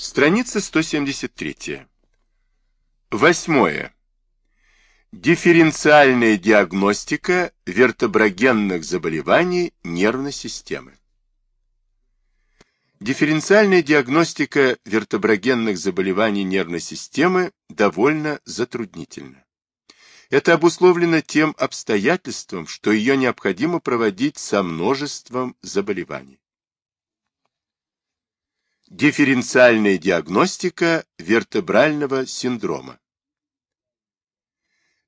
Страница 173. Восьмое. Дифференциальная диагностика вертеброгенных заболеваний нервной системы. Дифференциальная диагностика вертеброгенных заболеваний нервной системы довольно затруднительна. Это обусловлено тем обстоятельством, что ее необходимо проводить со множеством заболеваний. Дифференциальная диагностика вертебрального синдрома.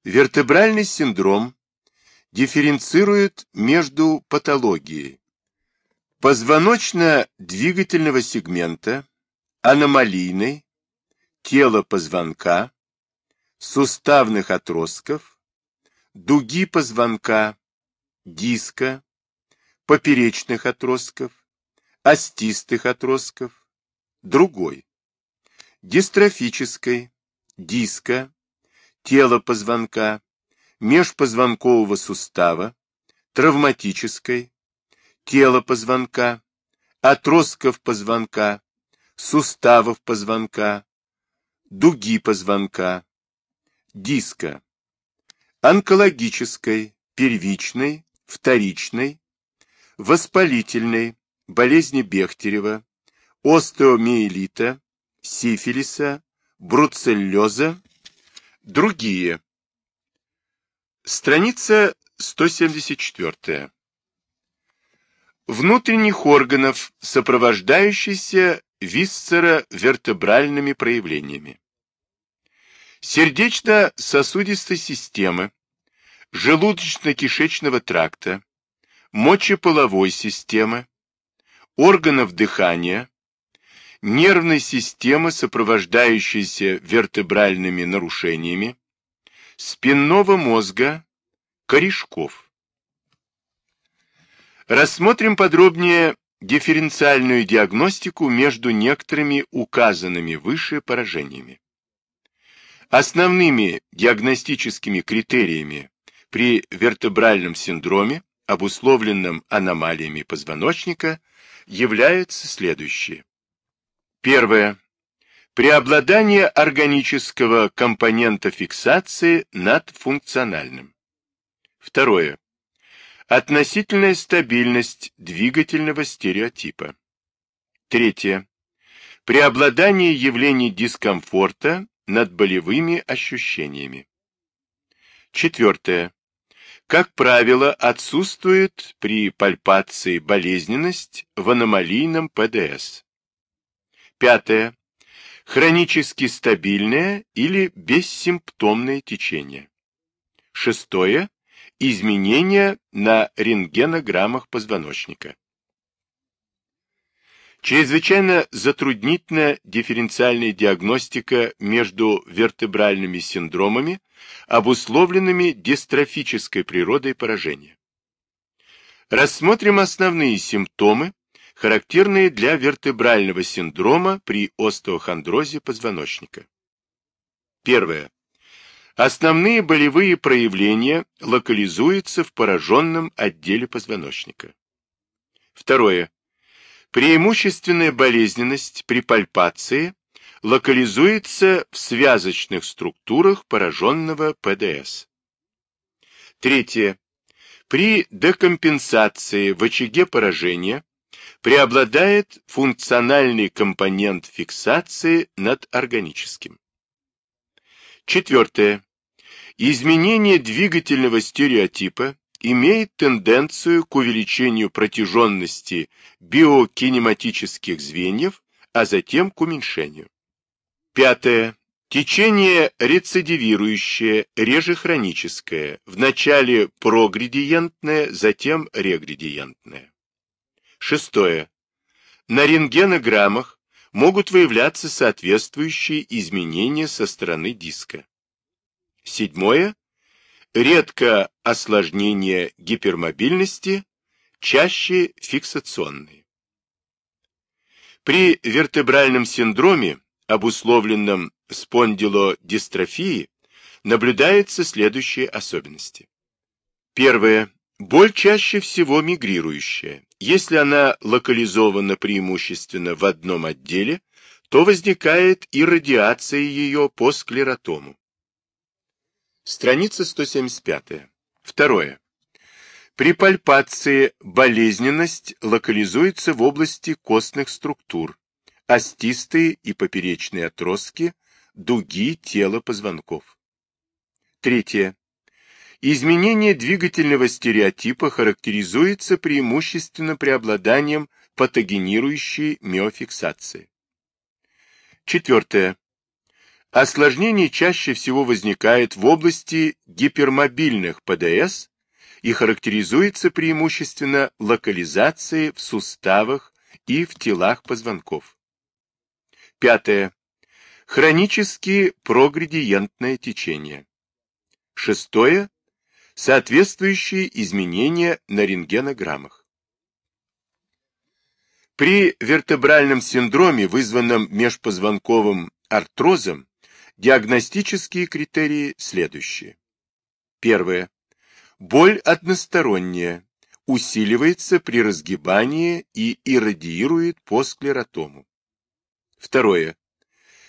Вертебральный синдром дифференцирует между патологией позвоночно-двигательного сегмента, аномалийной, тела позвонка, суставных отростков, дуги позвонка, диска, поперечных отростков, остистых отростков, другой, дистрофической, диска, тела позвонка, межпозвонкового сустава, травматической, тела позвонка, отростков позвонка, суставов позвонка, дуги позвонка, диска, онкологической, первичной, вторичной, воспалительной, болезни Бехтерева, остеомиелита, сифилиса, бруцеллеза, другие. Страница 174. Внутренних органов, сопровождающийся висцеровертебральными проявлениями сердечно-сосудистой системы, желудочно-кишечного тракта, мочеполовой системы, органов дыхания, нервной системы, сопровождающейся вертебральными нарушениями, спинного мозга, корешков. Рассмотрим подробнее дифференциальную диагностику между некоторыми указанными выше поражениями. Основными диагностическими критериями при вертебральном синдроме, обусловленном аномалиями позвоночника, являются следующие. Первое. Преобладание органического компонента фиксации над функциональным. Второе. Относительная стабильность двигательного стереотипа. Третье. Преобладание явлений дискомфорта над болевыми ощущениями. Четвертое. Как правило, отсутствует при пальпации болезненность в аномалийном ПДС. Пятое. Хронически стабильное или бессимптомное течение. Шестое. Изменения на рентгенограммах позвоночника. Чрезвычайно затруднительна дифференциальная диагностика между вертебральными синдромами, обусловленными дистрофической природой поражения. Рассмотрим основные симптомы, характерные для вертебрального синдрома при остеохондрозе позвоночника. Первое. Основные болевые проявления локализуются в пораженном отделе позвоночника. Второе. Преимущественная болезненность при пальпации локализуется в связочных структурах пораженного ПДС. Третье. При декомпенсации в очаге поражения преобладает функциональный компонент фиксации над органическим. Четвертое. Изменение двигательного стереотипа имеет тенденцию к увеличению протяженности биокинематических звеньев, а затем к уменьшению. Пятое. Течение рецидивирующее, реже хроническое, вначале прогредиентное, затем регредиентное. Шестое. На рентгенограммах могут выявляться соответствующие изменения со стороны диска. Седьмое редко осложнения гипермобильности, чаще фиксационные. При вертебральном синдроме, обусловленном спондилодистрофией, наблюдаются следующие особенности. Первое. Боль чаще всего мигрирующая. Если она локализована преимущественно в одном отделе, то возникает и радиация ее по склеротому. Страница 175. Второе. При пальпации болезненность локализуется в области костных структур, остистые и поперечные отростки, дуги тела позвонков. Третье. Изменение двигательного стереотипа характеризуется преимущественно преобладанием патогенирующей миофиксации. Четвертое. Осложнение чаще всего возникает в области гипермобильных ПДС и характеризуется преимущественно локализацией в суставах и в телах позвонков. Пятое. Хронически прогредиентное течение. Шестое. Соответствующие изменения на рентгенограммах. При вертебральном синдроме, вызванном межпозвонковым артрозом, диагностические критерии следующие. Первое. Боль односторонняя, усиливается при разгибании и иррадиирует по склеротому. Второе.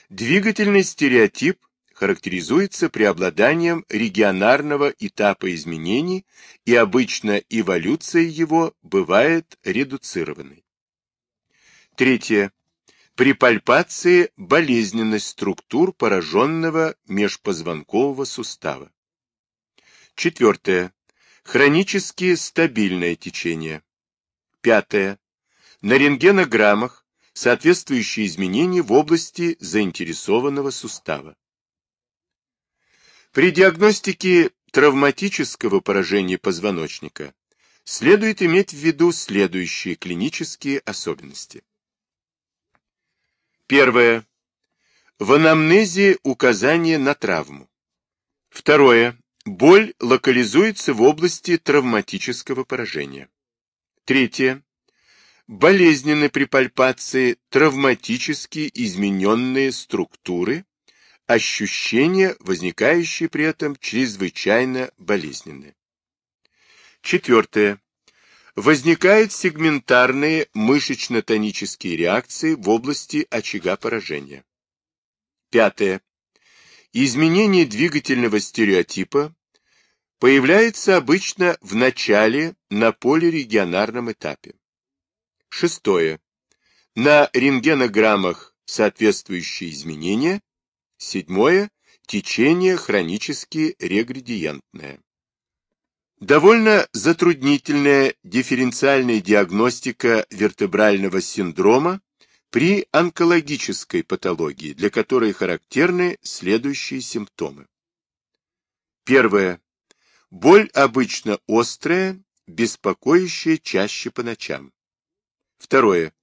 Двигательный стереотип характеризуется преобладанием регионарного этапа изменений и обычно эволюция его бывает редуцированной. Третье. При пальпации болезненность структур пораженного межпозвонкового сустава. Четвертое. Хронически стабильное течение. Пятое. На рентгенограммах соответствующие изменения в области заинтересованного сустава. При диагностике травматического поражения позвоночника следует иметь в виду следующие клинические особенности. Первое. В анамнезе указание на травму. Второе. Боль локализуется в области травматического поражения. Третье. Болезненны при пальпации травматически измененные структуры, ощущения, возникающие при этом, чрезвычайно болезненны. Четвертое. Возникают сегментарные мышечно-тонические реакции в области очага поражения. Пятое. Изменение двигательного стереотипа появляется обычно в начале на полирегионарном этапе. Шестое. На рентгенограммах соответствующие изменения. Седьмое. Течение хронически регредиентное. Довольно затруднительная дифференциальная диагностика вертебрального синдрома при онкологической патологии, для которой характерны следующие симптомы. Первое. Боль обычно острая, беспокоящая чаще по ночам. Второе.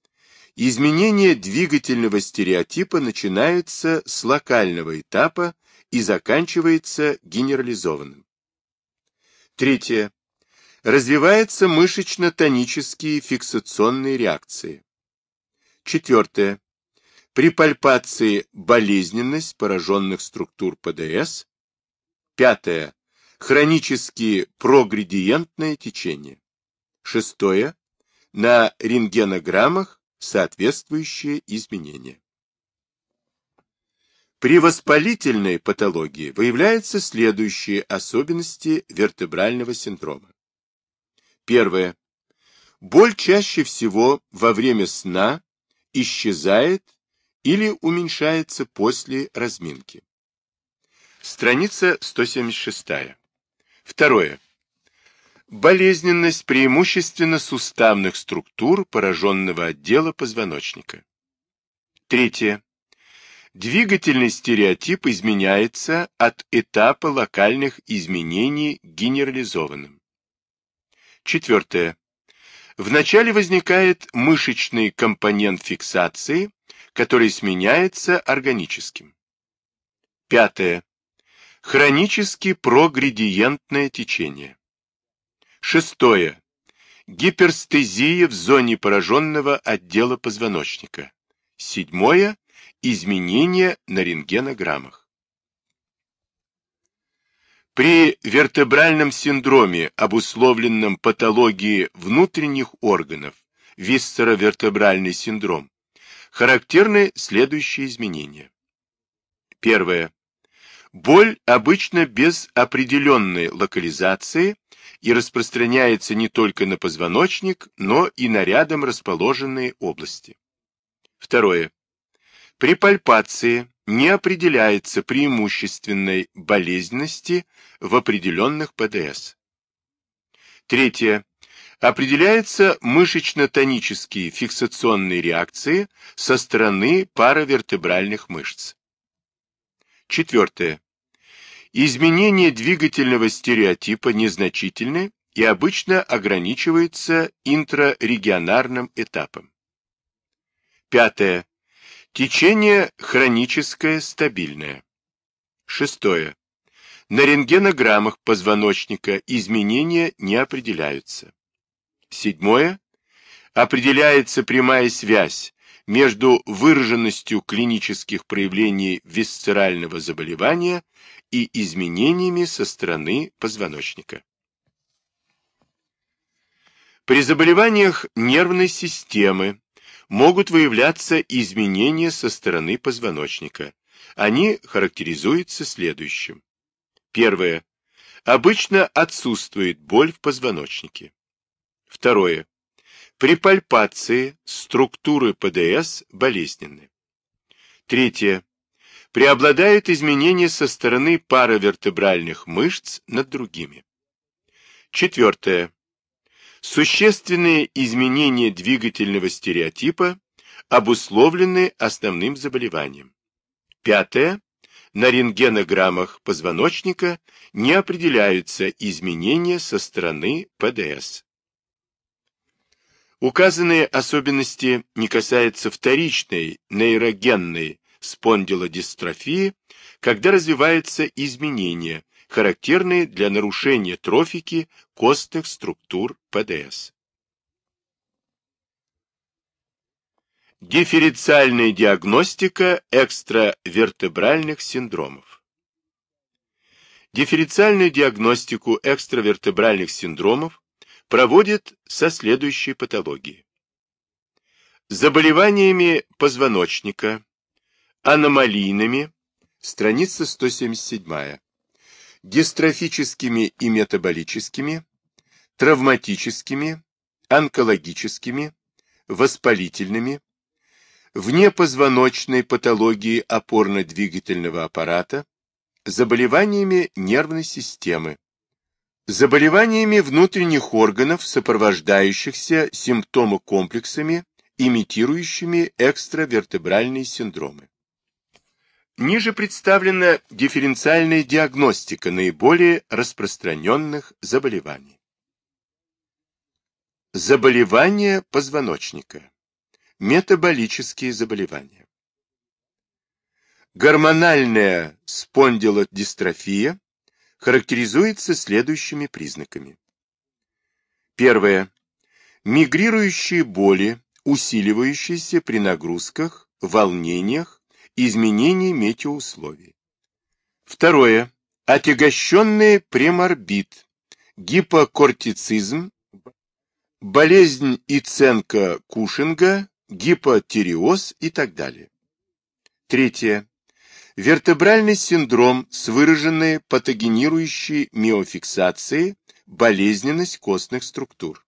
Изменение двигательного стереотипа начинается с локального этапа и заканчивается генерализованным. Третье. Развиваются мышечно-тонические фиксационные реакции. Четвертое. При пальпации болезненность пораженных структур ПДС. Пятое. Хронические прогредиентное течение. Шестое. На рентгенограммах соответствующие изменения. При воспалительной патологии выявляются следующие особенности вертебрального синдрома. Первое. Боль чаще всего во время сна исчезает или уменьшается после разминки. Страница 176. Второе. Болезненность преимущественно суставных структур пораженного отдела позвоночника. Третье. Двигательный стереотип изменяется от этапа локальных изменений генерализованным. Четвертое. Вначале возникает мышечный компонент фиксации, который сменяется органическим. Пятое. Хронически прогредиентное течение. Шестое. Гиперстезия в зоне пораженного отдела позвоночника. Седьмое. Изменения на рентгенограммах. При вертебральном синдроме, обусловленном патологией внутренних органов, висцеровертебральный синдром, характерны следующие изменения. Первое. Боль обычно без определенной локализации и распространяется не только на позвоночник, но и на рядом расположенные области. Второе. При пальпации не определяется преимущественной болезненности в определенных ПДС. Третье. Определяются мышечно-тонические фиксационные реакции со стороны паравертебральных мышц. Четвертое. Изменение двигательного стереотипа незначительны и обычно ограничиваются интрарегионарным этапом. Пятое. Течение хроническое, стабильное. Шестое. На рентгенограммах позвоночника изменения не определяются. Седьмое. Определяется прямая связь между выраженностью клинических проявлений висцерального заболевания и изменениями со стороны позвоночника. При заболеваниях нервной системы могут выявляться изменения со стороны позвоночника. Они характеризуются следующим. Первое. Обычно отсутствует боль в позвоночнике. Второе. При пальпации структуры ПДС болезненны. Третье. Преобладают изменения со стороны паравертебральных мышц над другими. Четвертое. Существенные изменения двигательного стереотипа обусловлены основным заболеванием. Пятое. На рентгенограммах позвоночника не определяются изменения со стороны ПДС. Указанные особенности не касаются вторичной нейрогенной спондилодистрофии, когда развиваются изменения, характерные для нарушения трофики костных структур ПДС. Дифференциальная диагностика экстравертебральных синдромов. Дифференциальную диагностику экстравертебральных синдромов проводит со следующей патологией. Заболеваниями позвоночника, аномалийными, страница 177, дистрофическими и метаболическими, травматическими, онкологическими, воспалительными, внепозвоночной патологии опорно-двигательного аппарата, заболеваниями нервной системы, заболеваниями внутренних органов, сопровождающихся симптомокомплексами, имитирующими экстравертебральные синдромы. Ниже представлена дифференциальная диагностика наиболее распространенных заболеваний. Заболевания позвоночника. Метаболические заболевания. Гормональная спондилодистрофия характеризуется следующими признаками. Первое. Мигрирующие боли, усиливающиеся при нагрузках, волнениях, изменений метеоусловий. Второе. Отягощенный преморбит, гипокортицизм, болезнь Иценко-Кушинга, гипотиреоз и так далее. Третье. Вертебральный синдром с выраженной патогенирующей миофиксацией, болезненность костных структур.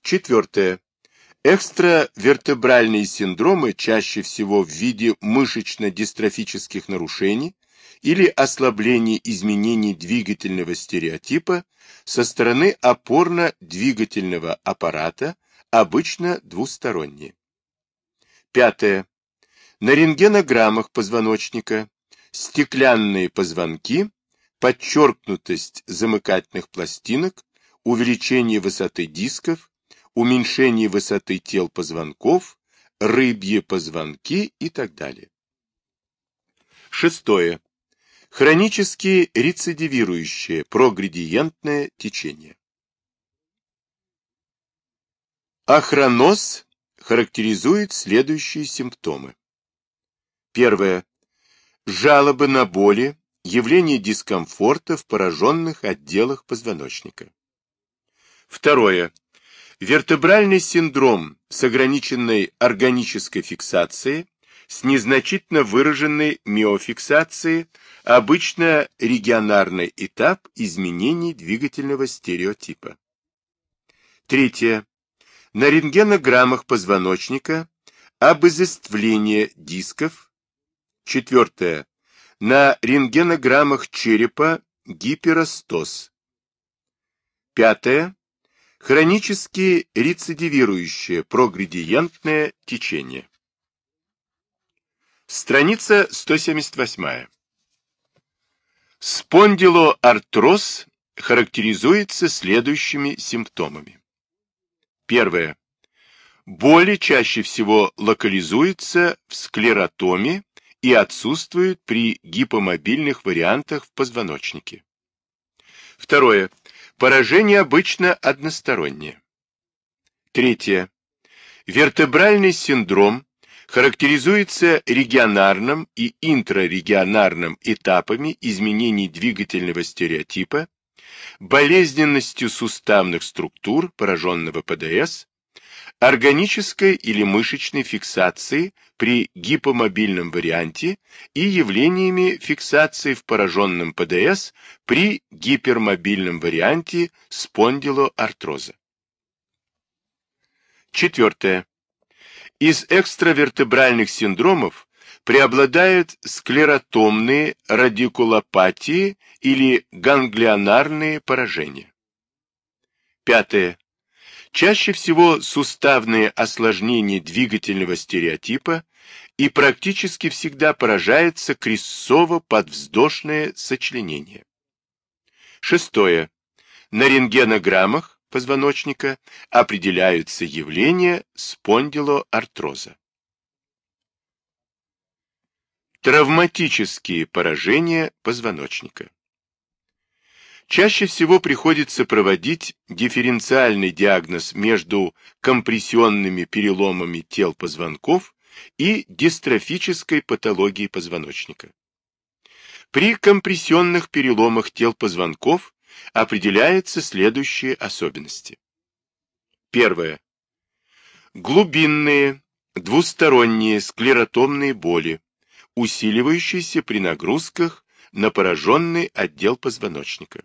Четвертое. Экстравертебральные синдромы чаще всего в виде мышечно-дистрофических нарушений или ослабления изменений двигательного стереотипа со стороны опорно-двигательного аппарата, обычно двусторонние. Пятое. На рентгенограммах позвоночника стеклянные позвонки, подчеркнутость замыкательных пластинок, увеличение высоты дисков, уменьшение высоты тел позвонков, рыбьи позвонки и так далее. Шестое. Хронические рецидивирующие прогредиентное течение. Охроноз характеризует следующие симптомы. Первое. Жалобы на боли, явление дискомфорта в пораженных отделах позвоночника. Второе Вертебральный синдром с ограниченной органической фиксацией, с незначительно выраженной миофиксацией, обычно регионарный этап изменений двигательного стереотипа. Третье. На рентгенограммах позвоночника обезоствление дисков. Четвертое. На рентгенограммах черепа гиперостоз. Пятое. Хронически рецидивирующее прогредиентное течение. Страница 178. Спондилоартроз характеризуется следующими симптомами. Первое. Боли чаще всего локализуются в склеротоме и отсутствуют при гипомобильных вариантах в позвоночнике. Второе. Поражение обычно одностороннее. Третье. Вертебральный синдром характеризуется регионарным и интрарегионарным этапами изменений двигательного стереотипа, болезненностью суставных структур пораженного ПДС, органической или мышечной фиксации при гипомобильном варианте и явлениями фиксации в пораженном ПДС при гипермобильном варианте спондилоартроза. Четвертое. Из экстравертебральных синдромов преобладают склеротомные радикулопатии или ганглионарные поражения. Пятое. Чаще всего суставные осложнения двигательного стереотипа и практически всегда поражается крестцово-подвздошное сочленение. Шестое. На рентгенограммах позвоночника определяются явления спондилоартроза. Травматические поражения позвоночника. Чаще всего приходится проводить дифференциальный диагноз между компрессионными переломами тел позвонков и дистрофической патологией позвоночника. При компрессионных переломах тел позвонков определяются следующие особенности. Первое. Глубинные, двусторонние склеротомные боли, усиливающиеся при нагрузках на пораженный отдел позвоночника.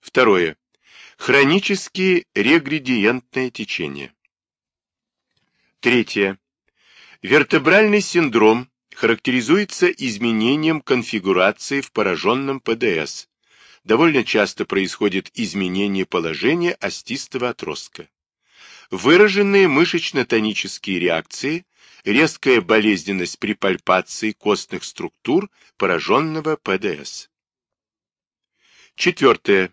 Второе. Хронические регредиентное течение. Третье. Вертебральный синдром характеризуется изменением конфигурации в пораженном ПДС, довольно часто происходит изменение положения остистого отростка. Выраженные мышечно-тонические реакции, резкая болезненность при пальпации костных структур пораженного ПДС. Четвертое.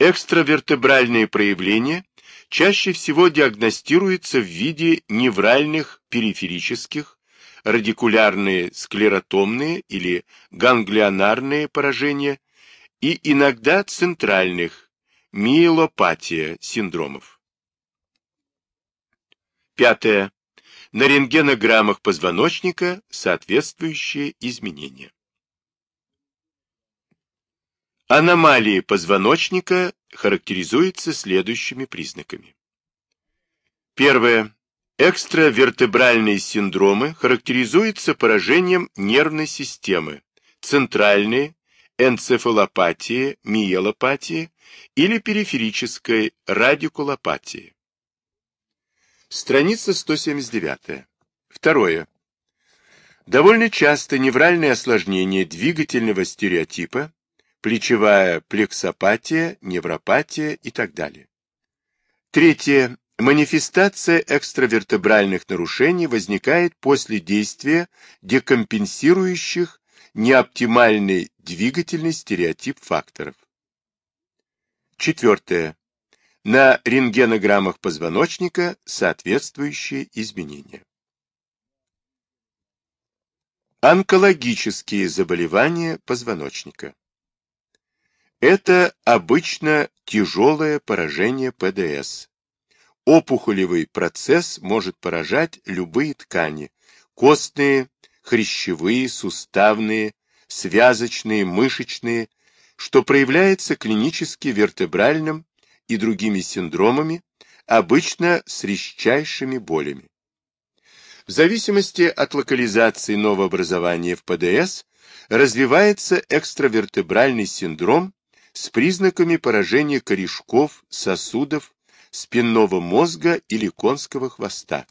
Экстравертебральные проявления чаще всего диагностируются в виде невральных периферических, радикулярные склеротомные или ганглионарные поражения и иногда центральных, миелопатия синдромов. Пятое. На рентгенограммах позвоночника соответствующие изменения. Аномалии позвоночника характеризуются следующими признаками. Первое. Экстравертебральные синдромы характеризуются поражением нервной системы, центральной, энцефалопатии, миелопатии или периферической радикулопатии. Страница 179. Второе. Довольно часто невральные осложнения двигательного стереотипа, плечевая плексопатия, невропатия и так далее. Третье. Манифестация экстравертебральных нарушений возникает после действия декомпенсирующих неоптимальный двигательный стереотип факторов. Четвертое. На рентгенограммах позвоночника соответствующие изменения. Онкологические заболевания позвоночника. Это обычно тяжелое поражение ПДС. Опухолевый процесс может поражать любые ткани, костные, хрящевые, суставные, связочные, мышечные, что проявляется клинически вертебральным и другими синдромами, обычно с резчайшими болями. В зависимости от локализации новообразования в ПДС развивается экстравертебральный синдром с признаками поражения корешков, сосудов, спинного мозга или конского хвоста.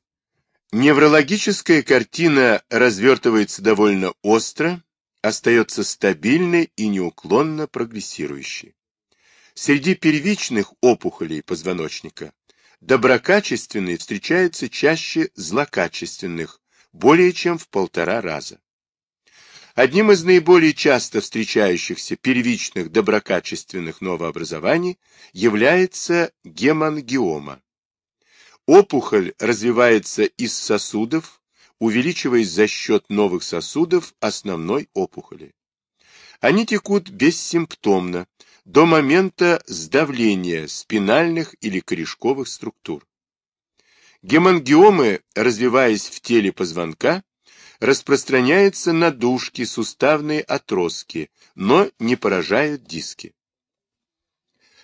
Неврологическая картина развертывается довольно остро, остается стабильной и неуклонно прогрессирующей. Среди первичных опухолей позвоночника доброкачественные встречаются чаще злокачественных, более чем в полтора раза. Одним из наиболее часто встречающихся первичных доброкачественных новообразований является гемангиома. Опухоль развивается из сосудов, увеличиваясь за счет новых сосудов основной опухоли. Они текут бессимптомно, до момента сдавления спинальных или корешковых структур. Гемангиомы, развиваясь в теле позвонка, распространяются на дужки, суставные отростки, но не поражают диски.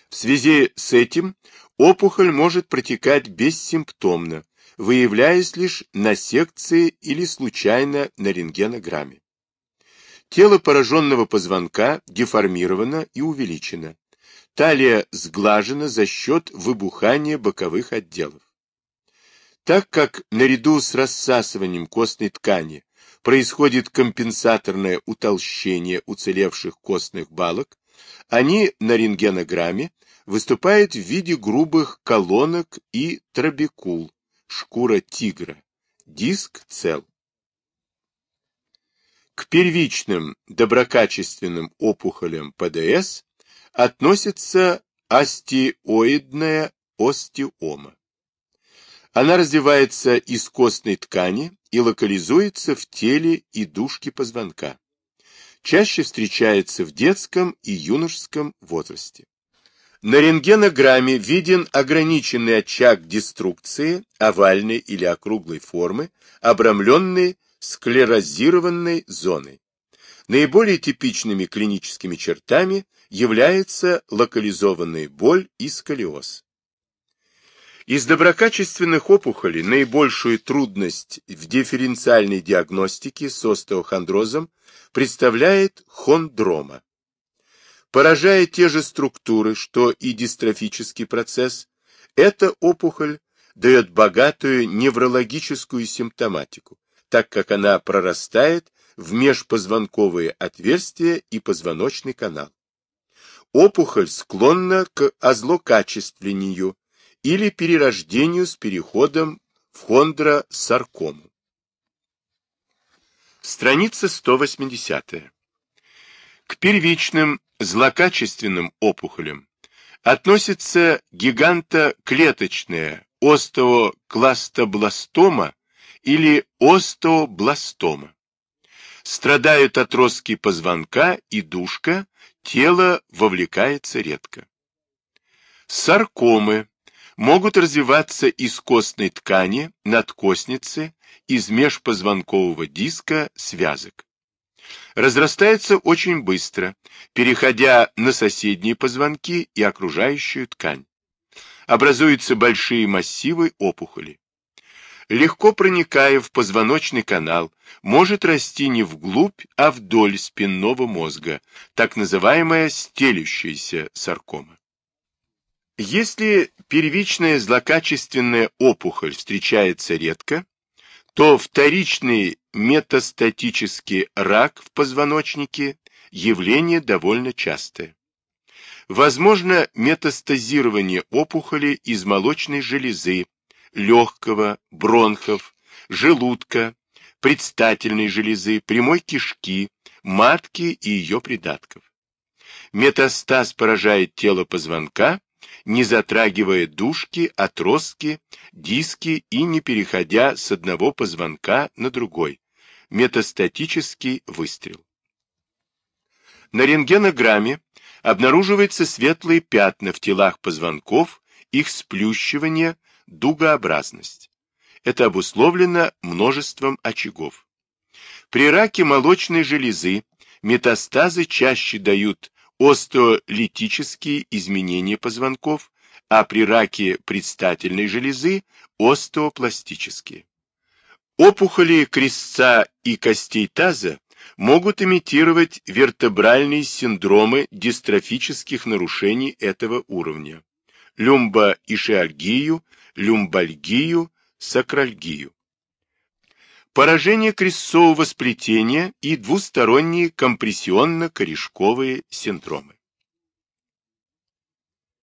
В связи с этим опухоль может протекать бессимптомно, выявляясь лишь на секции или случайно на рентгенограмме. Тело пораженного позвонка деформировано и увеличено. Талия сглажена за счет выбухания боковых отделов. Так как наряду с рассасыванием костной ткани происходит компенсаторное утолщение уцелевших костных балок, они на рентгенограмме выступают в виде грубых колонок и трабекул, шкура тигра, диск цел. К первичным доброкачественным опухолям ПДС относится остеоидная остеома. Она развивается из костной ткани и локализуется в теле и дужке позвонка. Чаще встречается в детском и юношеском возрасте. На рентгенограмме виден ограниченный очаг деструкции овальной или округлой формы, обрамленный склерозированной зоной. Наиболее типичными клиническими чертами является локализованная боль и сколиоз. Из доброкачественных опухолей наибольшую трудность в дифференциальной диагностике с остеохондрозом представляет хондрома. Поражая те же структуры, что и дистрофический процесс, эта опухоль дает богатую неврологическую симптоматику, так как она прорастает в межпозвонковые отверстия и позвоночный канал. Опухоль склонна к озлокачественнению или перерождению с переходом в хондросаркому. Страница 180. К первичным злокачественным опухолям относится гигантоклеточная остеокластобластома или остеобластома. Страдают отростки позвонка и дужка, тело вовлекается редко. Саркомы могут развиваться из костной ткани, надкостницы, из межпозвонкового диска, связок. Разрастается очень быстро, переходя на соседние позвонки и окружающую ткань. Образуются большие массивы опухоли легко проникая в позвоночный канал, может расти не вглубь, а вдоль спинного мозга, так называемая стелющаяся саркома. Если первичная злокачественная опухоль встречается редко, то вторичный метастатический рак в позвоночнике явление довольно частое. Возможно метастазирование опухоли из молочной железы, легкого, бронхов, желудка, предстательной железы, прямой кишки, матки и ее придатков. Метастаз поражает тело позвонка, не затрагивая дужки, отростки, диски и не переходя с одного позвонка на другой. Метастатический выстрел. На рентгенограмме обнаруживаются светлые пятна в телах позвонков, их сплющивание, дугообразность. Это обусловлено множеством очагов. При раке молочной железы метастазы чаще дают остеолитические изменения позвонков, а при раке предстательной железы остеопластические. Опухоли крестца и костей таза могут имитировать вертебральные синдромы дистрофических нарушений этого уровня, люмбоишиальгию, люмбальгию, сакральгию. Поражение крестцового сплетения и двусторонние компрессионно-корешковые синдромы.